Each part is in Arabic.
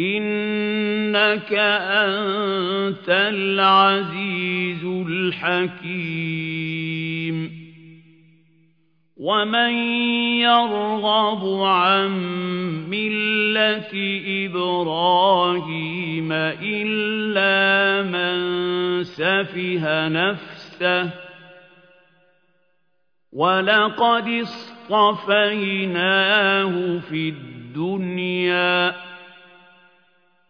إِنَّكَ أَنتَ الْعَزِيزُ الْحَكِيمُ وَمَن يَرْغَبُ عَن مِّلَّةِ إِبْرَاهِيمَ إِلَّا مَن سَفِهَ نَفْسَهُ وَلَقَدِ اصْطَفَيْنَاهُ فِي الدُّنْيَا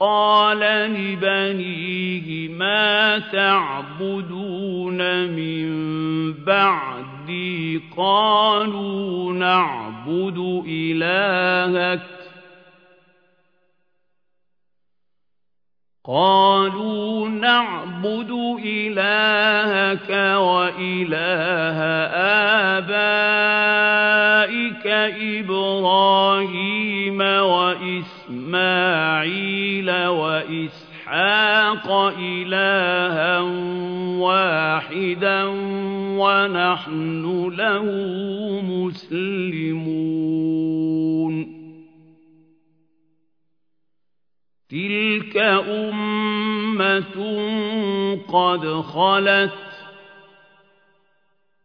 قَالَ لِبَنِيهِ مَا تَعْبُدُونَ مِن بَعْدِي؟ قَالُوا نَعْبُدُ إِلَٰهَكَ. قالوا نعبد إلهك وإله آبائك إبراهيم وإسماعيل وإسحاق إلها واحدا ونحن له مسلمون. تِلْكَ أُمَّةٌ قَدْ خَلَتْ